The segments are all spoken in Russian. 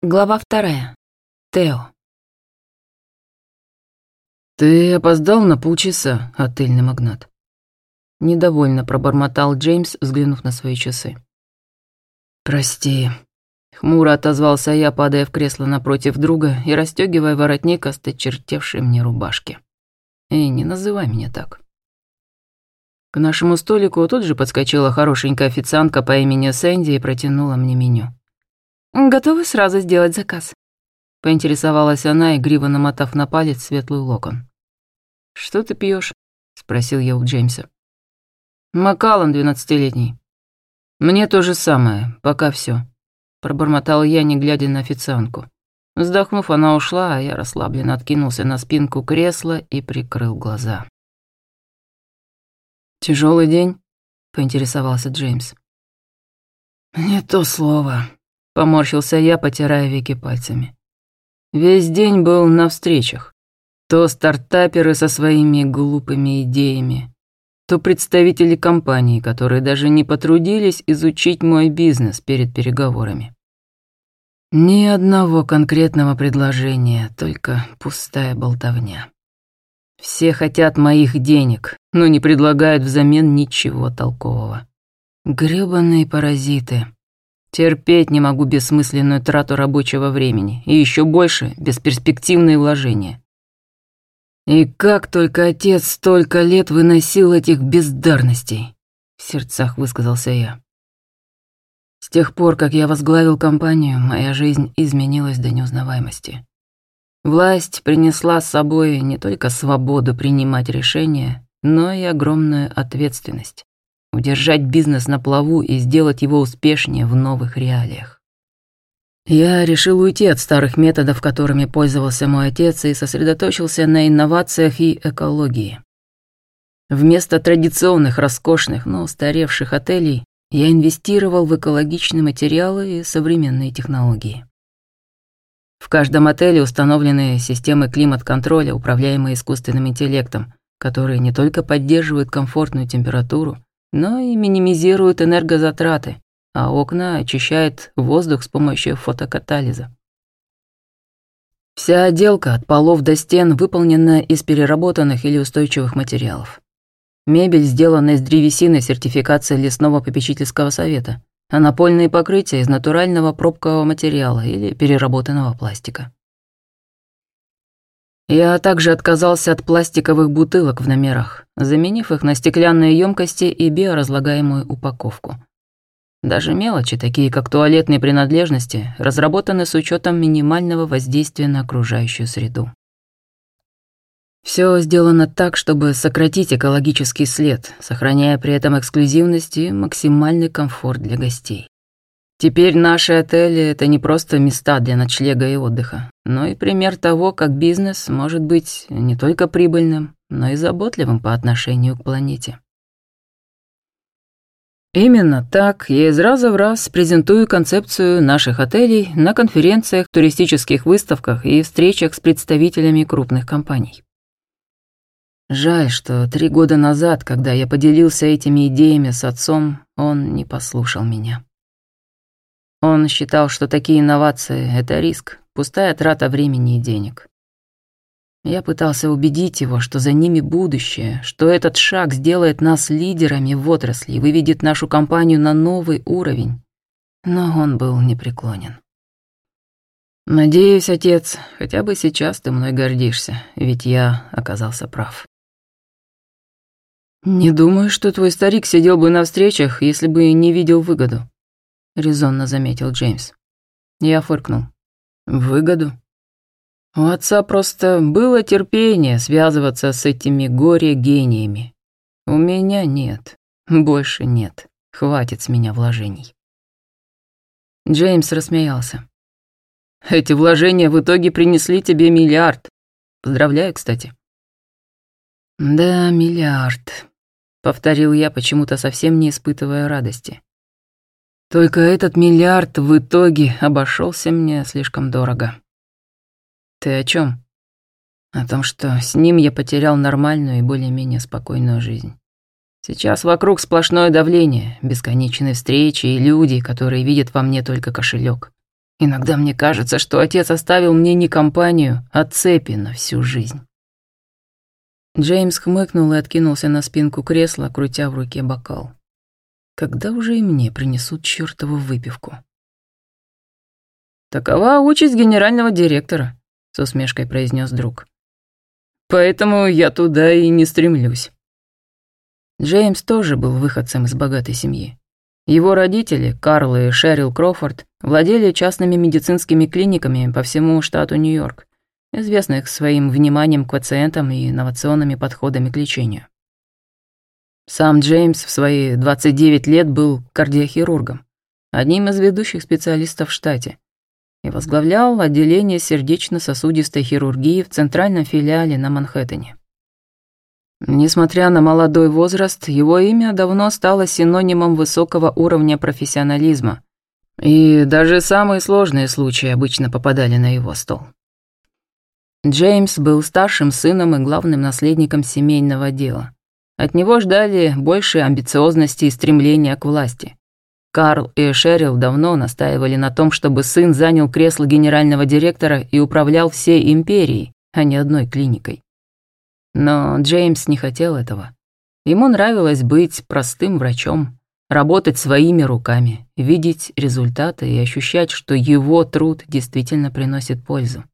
Глава вторая. Тео. «Ты опоздал на полчаса, отельный магнат». Недовольно пробормотал Джеймс, взглянув на свои часы. «Прости», — хмуро отозвался я, падая в кресло напротив друга и расстегивая воротник осточертевшей мне рубашки. «Эй, не называй меня так». К нашему столику тут же подскочила хорошенькая официантка по имени Сэнди и протянула мне меню. Готовы сразу сделать заказ? Поинтересовалась она, игриво намотав на палец светлый локон. «Что ты пьешь? спросил я у Джеймса. «Макалан двенадцатилетний». «Мне то же самое, пока все. пробормотал я, не глядя на официантку. Вздохнув, она ушла, а я расслабленно откинулся на спинку кресла и прикрыл глаза. Тяжелый день?» — поинтересовался Джеймс. «Не то слово», Поморщился я, потирая веки пальцами. Весь день был на встречах. То стартаперы со своими глупыми идеями, то представители компаний, которые даже не потрудились изучить мой бизнес перед переговорами. Ни одного конкретного предложения, только пустая болтовня. Все хотят моих денег, но не предлагают взамен ничего толкового. Грёбаные паразиты. Терпеть не могу бессмысленную трату рабочего времени и еще больше бесперспективные вложения. И как только отец столько лет выносил этих бездарностей, в сердцах высказался я. С тех пор, как я возглавил компанию, моя жизнь изменилась до неузнаваемости. Власть принесла с собой не только свободу принимать решения, но и огромную ответственность удержать бизнес на плаву и сделать его успешнее в новых реалиях. Я решил уйти от старых методов, которыми пользовался мой отец, и сосредоточился на инновациях и экологии. Вместо традиционных, роскошных, но устаревших отелей я инвестировал в экологичные материалы и современные технологии. В каждом отеле установлены системы климат-контроля, управляемые искусственным интеллектом, которые не только поддерживают комфортную температуру, но и минимизирует энергозатраты, а окна очищает воздух с помощью фотокатализа. Вся отделка от полов до стен выполнена из переработанных или устойчивых материалов. Мебель сделана из древесины сертификации лесного попечительского совета, а напольные покрытия из натурального пробкового материала или переработанного пластика. Я также отказался от пластиковых бутылок в номерах, заменив их на стеклянные емкости и биоразлагаемую упаковку. Даже мелочи, такие как туалетные принадлежности, разработаны с учетом минимального воздействия на окружающую среду. Все сделано так, чтобы сократить экологический след, сохраняя при этом эксклюзивность и максимальный комфорт для гостей. Теперь наши отели — это не просто места для ночлега и отдыха, но и пример того, как бизнес может быть не только прибыльным, но и заботливым по отношению к планете. Именно так я из раза в раз презентую концепцию наших отелей на конференциях, туристических выставках и встречах с представителями крупных компаний. Жаль, что три года назад, когда я поделился этими идеями с отцом, он не послушал меня. Он считал, что такие инновации — это риск, пустая трата времени и денег. Я пытался убедить его, что за ними будущее, что этот шаг сделает нас лидерами в отрасли и выведет нашу компанию на новый уровень. Но он был непреклонен. «Надеюсь, отец, хотя бы сейчас ты мной гордишься, ведь я оказался прав». «Не думаю, что твой старик сидел бы на встречах, если бы не видел выгоду», резонно заметил Джеймс. Я фыркнул. Выгоду? У отца просто было терпение связываться с этими горе-гениями. У меня нет. Больше нет. Хватит с меня вложений. Джеймс рассмеялся. Эти вложения в итоге принесли тебе миллиард. Поздравляю, кстати. Да, миллиард, повторил я, почему-то совсем не испытывая радости. Только этот миллиард в итоге обошелся мне слишком дорого. Ты о чем? О том, что с ним я потерял нормальную и более-менее спокойную жизнь. Сейчас вокруг сплошное давление, бесконечные встречи и люди, которые видят во мне только кошелек. Иногда мне кажется, что отец оставил мне не компанию, а цепи на всю жизнь. Джеймс хмыкнул и откинулся на спинку кресла, крутя в руке бокал. Когда уже и мне принесут чертову выпивку? «Такова участь генерального директора», — с усмешкой произнес друг. «Поэтому я туда и не стремлюсь». Джеймс тоже был выходцем из богатой семьи. Его родители, Карл и Шерил Крофорд, владели частными медицинскими клиниками по всему штату Нью-Йорк, известных своим вниманием к пациентам и инновационными подходами к лечению. Сам Джеймс в свои 29 лет был кардиохирургом, одним из ведущих специалистов в штате, и возглавлял отделение сердечно-сосудистой хирургии в центральном филиале на Манхэттене. Несмотря на молодой возраст, его имя давно стало синонимом высокого уровня профессионализма, и даже самые сложные случаи обычно попадали на его стол. Джеймс был старшим сыном и главным наследником семейного дела. От него ждали больше амбициозности и стремления к власти. Карл и Шерил давно настаивали на том, чтобы сын занял кресло генерального директора и управлял всей империей, а не одной клиникой. Но Джеймс не хотел этого. Ему нравилось быть простым врачом, работать своими руками, видеть результаты и ощущать, что его труд действительно приносит пользу.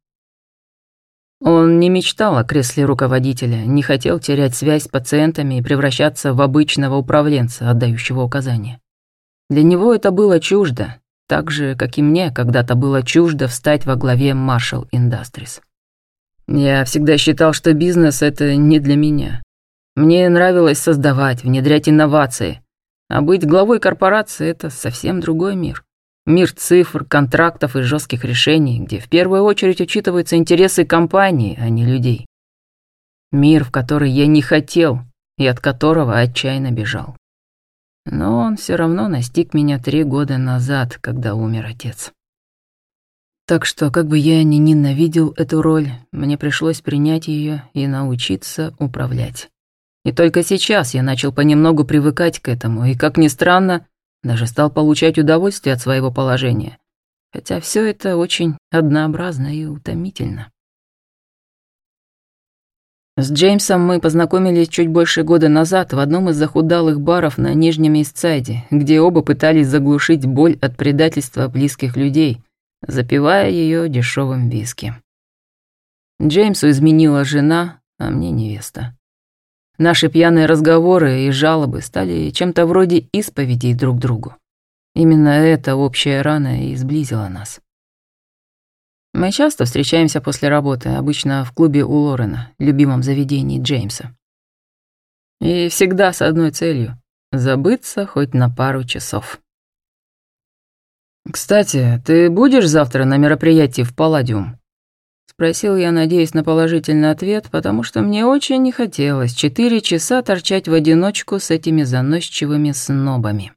Он не мечтал о кресле руководителя, не хотел терять связь с пациентами и превращаться в обычного управленца, отдающего указания. Для него это было чуждо, так же, как и мне когда-то было чуждо встать во главе Marshall Industries. Я всегда считал, что бизнес — это не для меня. Мне нравилось создавать, внедрять инновации, а быть главой корпорации — это совсем другой мир. Мир цифр, контрактов и жестких решений, где в первую очередь учитываются интересы компании, а не людей. Мир, в который я не хотел и от которого отчаянно бежал. Но он все равно настиг меня три года назад, когда умер отец. Так что, как бы я ни ненавидел эту роль, мне пришлось принять ее и научиться управлять. И только сейчас я начал понемногу привыкать к этому, и, как ни странно, даже стал получать удовольствие от своего положения. Хотя все это очень однообразно и утомительно. С Джеймсом мы познакомились чуть больше года назад в одном из захудалых баров на Нижнем Истсайде, где оба пытались заглушить боль от предательства близких людей, запивая ее дешевым виски. Джеймсу изменила жена, а мне невеста. Наши пьяные разговоры и жалобы стали чем-то вроде исповедей друг другу. Именно эта общая рана и сблизила нас. Мы часто встречаемся после работы, обычно в клубе у Лорена, любимом заведении Джеймса. И всегда с одной целью — забыться хоть на пару часов. «Кстати, ты будешь завтра на мероприятии в Палладиум?» Спросил я, надеясь на положительный ответ, потому что мне очень не хотелось четыре часа торчать в одиночку с этими заносчивыми снобами.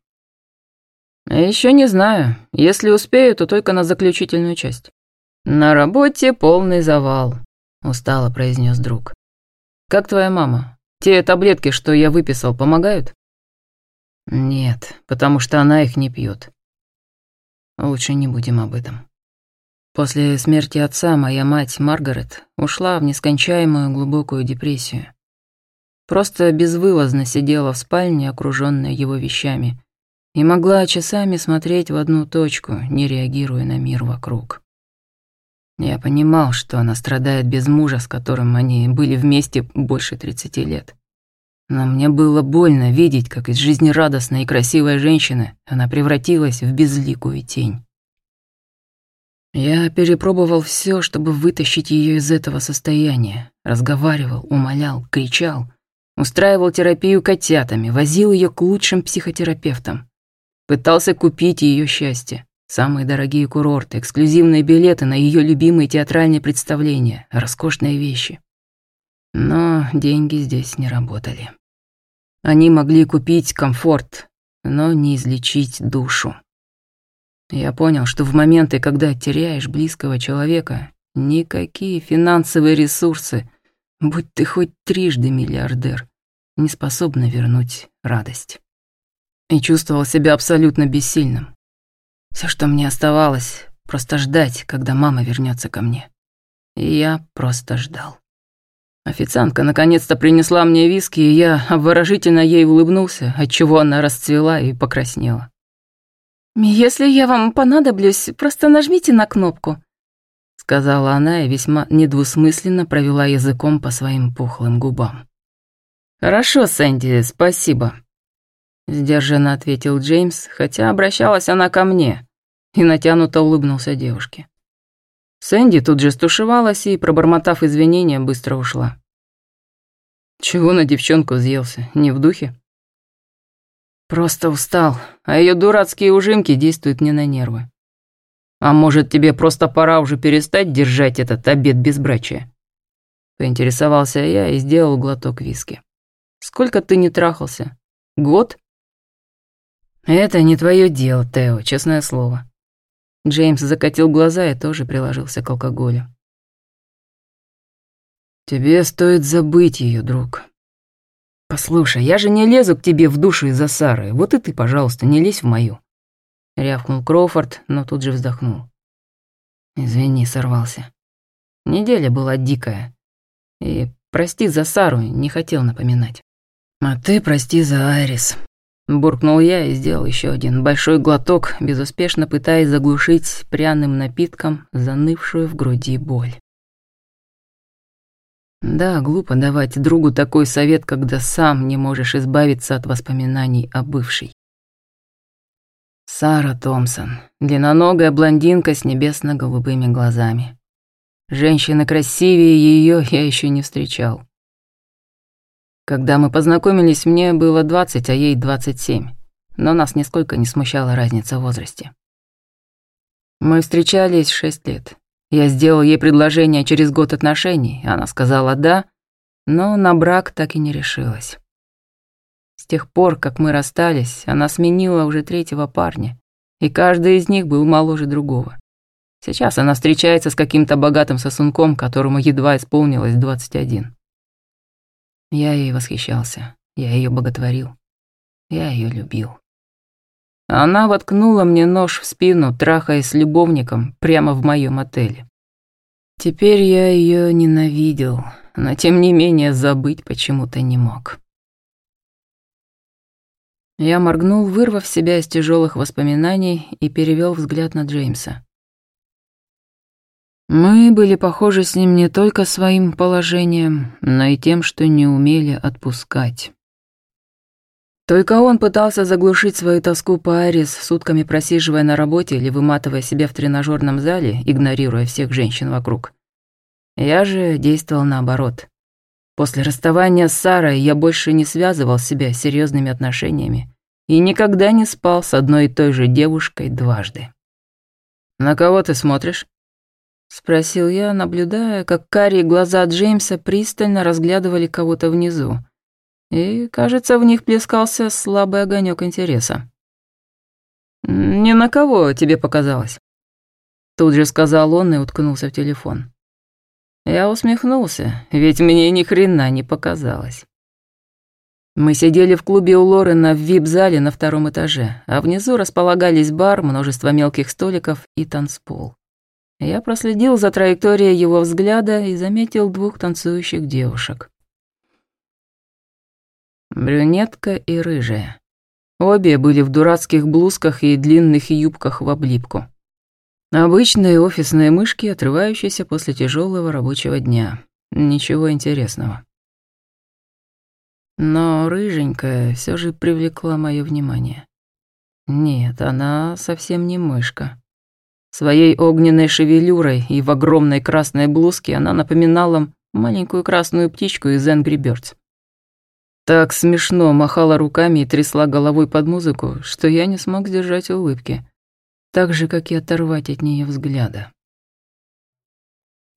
Еще не знаю. Если успею, то только на заключительную часть. На работе полный завал, устало произнес друг. Как твоя мама? Те таблетки, что я выписал, помогают? Нет, потому что она их не пьет. Лучше не будем об этом. После смерти отца моя мать, Маргарет, ушла в нескончаемую глубокую депрессию. Просто безвылазно сидела в спальне, окружённая его вещами, и могла часами смотреть в одну точку, не реагируя на мир вокруг. Я понимал, что она страдает без мужа, с которым они были вместе больше 30 лет. Но мне было больно видеть, как из жизнерадостной и красивой женщины она превратилась в безликую тень. Я перепробовал все, чтобы вытащить ее из этого состояния. Разговаривал, умолял, кричал. Устраивал терапию котятами, возил ее к лучшим психотерапевтам. Пытался купить ее счастье. Самые дорогие курорты, эксклюзивные билеты на ее любимые театральные представления, роскошные вещи. Но деньги здесь не работали. Они могли купить комфорт, но не излечить душу. Я понял, что в моменты, когда теряешь близкого человека, никакие финансовые ресурсы, будь ты хоть трижды миллиардер, не способны вернуть радость. И чувствовал себя абсолютно бессильным. Все, что мне оставалось, Просто ждать, когда мама вернется ко мне. И я просто ждал. Официантка наконец-то принесла мне виски, и я обворожительно ей улыбнулся, отчего она расцвела и покраснела. «Если я вам понадоблюсь, просто нажмите на кнопку», сказала она и весьма недвусмысленно провела языком по своим пухлым губам. «Хорошо, Сэнди, спасибо», — сдержанно ответил Джеймс, хотя обращалась она ко мне, и натянуто улыбнулся девушке. Сэнди тут же стушевалась и, пробормотав извинения, быстро ушла. Чего на девчонку съелся, не в духе? Просто устал, а ее дурацкие ужимки действуют мне на нервы. А может, тебе просто пора уже перестать держать этот обед безбрачия? Поинтересовался я и сделал глоток виски. Сколько ты не трахался? Год? Это не твое дело, Тео, честное слово. Джеймс закатил глаза и тоже приложился к алкоголю. «Тебе стоит забыть ее, друг. Послушай, я же не лезу к тебе в душу из-за Сары, вот и ты, пожалуйста, не лезь в мою». Рявкнул Кроуфорд, но тут же вздохнул. Извини, сорвался. Неделя была дикая. И прости за Сару, не хотел напоминать. А ты прости за Айрис. Буркнул я и сделал еще один большой глоток, безуспешно пытаясь заглушить пряным напитком занывшую в груди боль. Да, глупо давать другу такой совет, когда сам не можешь избавиться от воспоминаний о бывшей. Сара Томпсон, длинноногая блондинка с небесно-голубыми глазами. Женщины красивее ее я еще не встречал. Когда мы познакомились, мне было 20, а ей 27, но нас нисколько не смущала разница в возрасте. Мы встречались шесть лет. Я сделал ей предложение через год отношений, она сказала «да», но на брак так и не решилась. С тех пор, как мы расстались, она сменила уже третьего парня, и каждый из них был моложе другого. Сейчас она встречается с каким-то богатым сосунком, которому едва исполнилось 21. Я ей восхищался, я ее боготворил, я ее любил. Она воткнула мне нож в спину, трахаясь с любовником прямо в моем отеле. Теперь я ее ненавидел, но тем не менее забыть почему-то не мог. Я моргнул, вырвав себя из тяжелых воспоминаний и перевел взгляд на Джеймса. Мы были похожи с ним не только своим положением, но и тем, что не умели отпускать. Только он пытался заглушить свою тоску по Арис, сутками просиживая на работе или выматывая себя в тренажерном зале, игнорируя всех женщин вокруг. Я же действовал наоборот. После расставания с Сарой я больше не связывал себя с серьезными отношениями и никогда не спал с одной и той же девушкой дважды. «На кого ты смотришь?» — спросил я, наблюдая, как карие глаза Джеймса пристально разглядывали кого-то внизу. И, кажется, в них плескался слабый огонек интереса. «Ни на кого тебе показалось», — тут же сказал он и уткнулся в телефон. Я усмехнулся, ведь мне ни хрена не показалось. Мы сидели в клубе у Лорена в вип-зале на втором этаже, а внизу располагались бар, множество мелких столиков и танцпол. Я проследил за траекторией его взгляда и заметил двух танцующих девушек. Брюнетка и рыжая. Обе были в дурацких блузках и длинных юбках в облипку. Обычные офисные мышки, отрывающиеся после тяжелого рабочего дня. Ничего интересного. Но рыженькая все же привлекла мое внимание. Нет, она совсем не мышка. Своей огненной шевелюрой и в огромной красной блузке она напоминала маленькую красную птичку из Angry Birds. Так смешно махала руками и трясла головой под музыку, что я не смог сдержать улыбки, так же, как и оторвать от нее взгляда.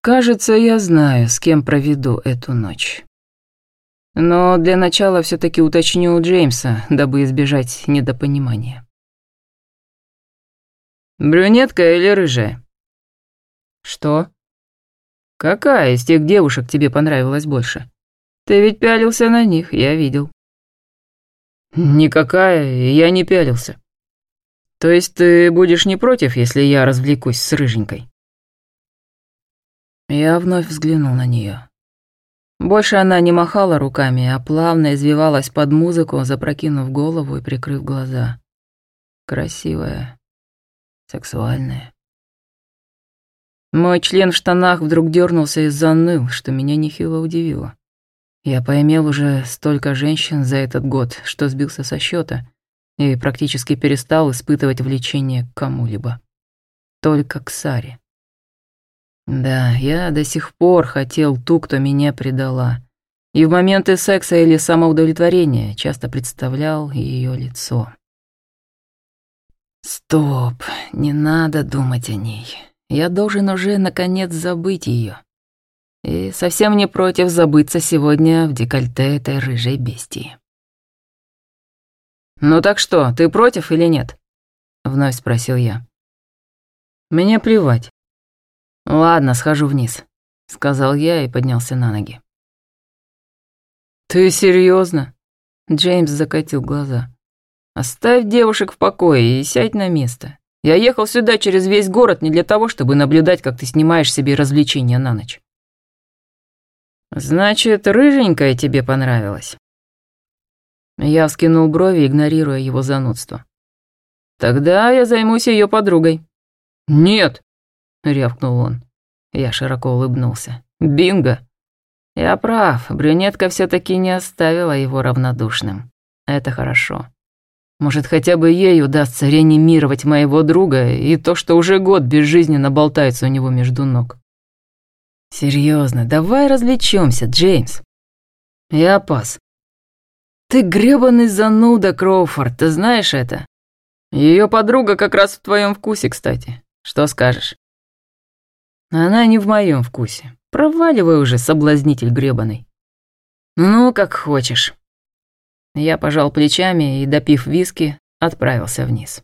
Кажется, я знаю, с кем проведу эту ночь. Но для начала все таки уточню у Джеймса, дабы избежать недопонимания. Брюнетка или рыжая? Что? Какая из тех девушек тебе понравилась больше? Ты ведь пялился на них, я видел. Никакая, я не пялился. То есть ты будешь не против, если я развлекусь с рыженькой? Я вновь взглянул на нее. Больше она не махала руками, а плавно извивалась под музыку, запрокинув голову и прикрыв глаза. Красивая, сексуальная. Мой член в штанах вдруг дернулся и заныл, что меня нехило удивило. Я поимел уже столько женщин за этот год, что сбился со счета и практически перестал испытывать влечение к кому-либо. Только к Саре. Да, я до сих пор хотел ту, кто меня предала. И в моменты секса или самоудовлетворения часто представлял ее лицо. Стоп, не надо думать о ней. Я должен уже, наконец, забыть ее. И совсем не против забыться сегодня в декольте этой рыжей бестии. «Ну так что, ты против или нет?» — вновь спросил я. «Мне плевать». «Ладно, схожу вниз», — сказал я и поднялся на ноги. «Ты серьезно? Джеймс закатил глаза. «Оставь девушек в покое и сядь на место. Я ехал сюда через весь город не для того, чтобы наблюдать, как ты снимаешь себе развлечения на ночь». «Значит, рыженькая тебе понравилась?» Я вскинул брови, игнорируя его занудство. «Тогда я займусь ее подругой». «Нет!» — рявкнул он. Я широко улыбнулся. «Бинго!» Я прав, брюнетка все таки не оставила его равнодушным. Это хорошо. Может, хотя бы ей удастся реанимировать моего друга и то, что уже год безжизненно болтается у него между ног. Серьезно, давай развлечемся, Джеймс. Я пас. Ты гребаный зануда, Кроуфорд, ты знаешь это? Ее подруга как раз в твоем вкусе, кстати. Что скажешь? Она не в моем вкусе. Проваливай уже, соблазнитель гребаный. Ну, как хочешь. Я пожал плечами и, допив виски, отправился вниз.